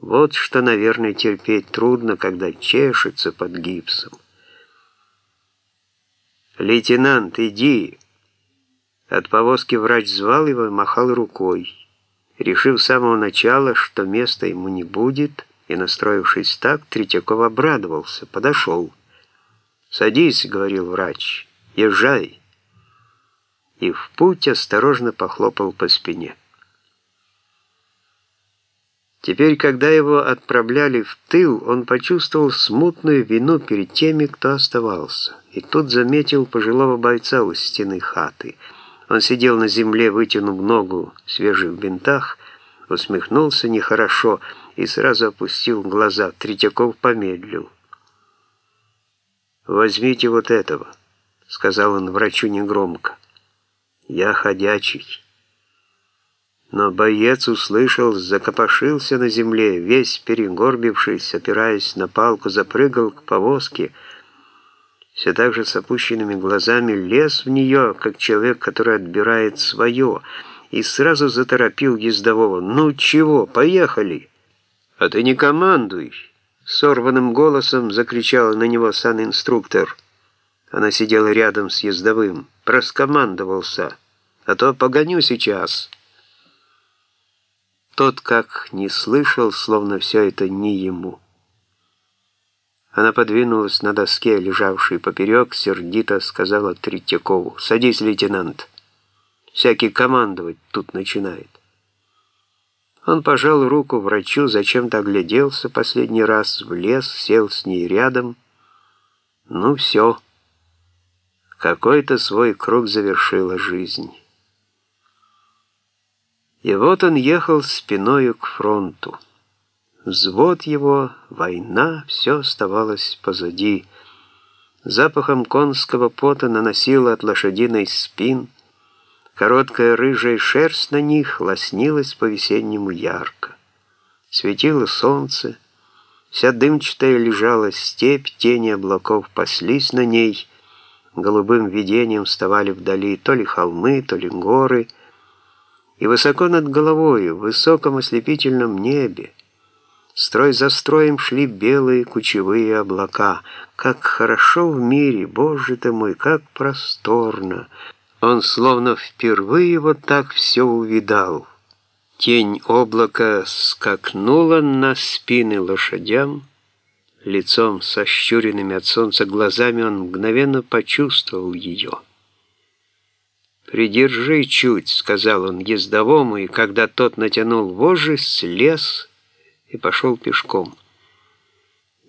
Вот что, наверное, терпеть трудно, когда чешется под гипсом. «Лейтенант, иди!» От повозки врач звал его и махал рукой. Решив с самого начала, что места ему не будет, и настроившись так, Третьяков обрадовался, подошел. «Садись», — говорил врач, — «езжай». И в путь осторожно похлопал по спине. Теперь, когда его отправляли в тыл, он почувствовал смутную вину перед теми, кто оставался. И тут заметил пожилого бойца у стены хаты. Он сидел на земле, вытянув ногу в свежих бинтах, усмехнулся нехорошо и сразу опустил глаза. Третьяков помедлил. «Возьмите вот этого», — сказал он врачу негромко. «Я ходячий». Но боец услышал, закопошился на земле, весь перегорбившись, опираясь на палку, запрыгал к повозке, все так же с опущенными глазами лез в нее, как человек, который отбирает свое, и сразу заторопил ездового. «Ну чего, поехали!» «А ты не командуй!» Сорванным голосом закричала на него сан-инструктор. Она сидела рядом с ездовым. Проскомандовался. «А то погоню сейчас!» Тот как не слышал, словно все это не ему. Она подвинулась на доске, лежавшей поперек, сердито сказала Третьякову. «Садись, лейтенант. Всякий командовать тут начинает». Он пожал руку врачу, зачем-то огляделся последний раз, в лес, сел с ней рядом. Ну все. Какой-то свой круг завершила жизнь. И вот он ехал спиною к фронту. Взвод его, война, все оставалось позади. Запахом конского пота наносило от лошадиной спин. Короткая рыжая шерсть на них лоснилась по-весеннему ярко. Светило солнце, вся дымчатая лежала степь, тени облаков паслись на ней, голубым видением вставали вдали то ли холмы, то ли горы — и высоко над головой, в высоком ослепительном небе, строй за строем шли белые кучевые облака. Как хорошо в мире, Боже ты мой, как просторно! Он словно впервые вот так все увидал. Тень облака скакнула на спины лошадям, лицом сощуренными от солнца глазами он мгновенно почувствовал ее. «Придержи чуть», — сказал он ездовому, и когда тот натянул вожжи, слез и пошел пешком.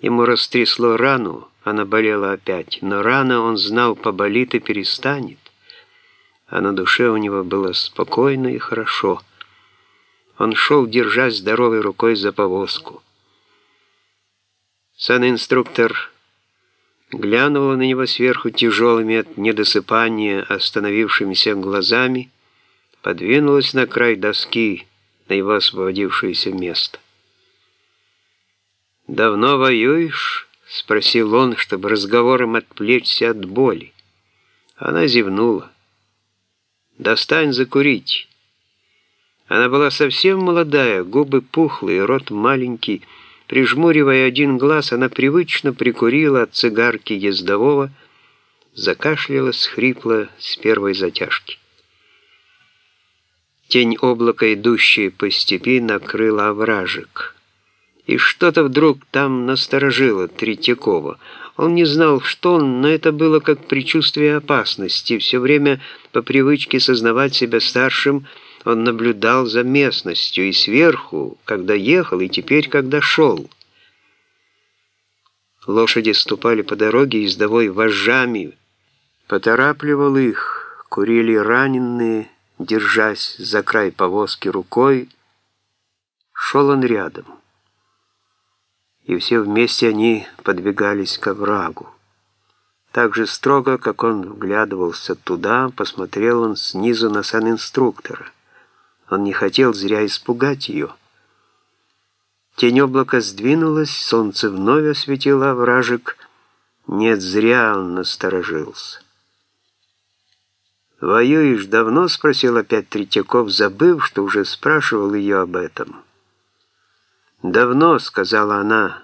Ему растрясло рану, она болела опять, но рана, он знал, поболит и перестанет, а на душе у него было спокойно и хорошо. Он шел, держась здоровой рукой за повозку. Сан-инструктор глянула на него сверху тяжелыми от недосыпания остановившимися глазами, подвинулась на край доски на его освободившееся место. «Давно воюешь?» — спросил он, чтобы разговором отвлечься от боли. Она зевнула. «Достань закурить». Она была совсем молодая, губы пухлые, рот маленький, Прижмуривая один глаз, она привычно прикурила от цигарки ездового, закашлялась, хрипло с первой затяжки. Тень облака, идущая по степи, накрыла овражек. И что-то вдруг там насторожило Третьякова. Он не знал, что но это было как предчувствие опасности. Все время по привычке сознавать себя старшим – он наблюдал за местностью и сверху, когда ехал, и теперь, когда шел. Лошади ступали по дороге, издовой вожжами. Поторапливал их, курили раненые, держась за край повозки рукой. Шел он рядом. И все вместе они подвигались к оврагу. Так же строго, как он вглядывался туда, посмотрел он снизу на сан-инструктора. Он не хотел зря испугать ее. Тень облака сдвинулась, солнце вновь осветило вражек. Нет, зря он насторожился. «Воюешь давно?» — спросил опять Третьяков, забыв, что уже спрашивал ее об этом. «Давно», — сказала она,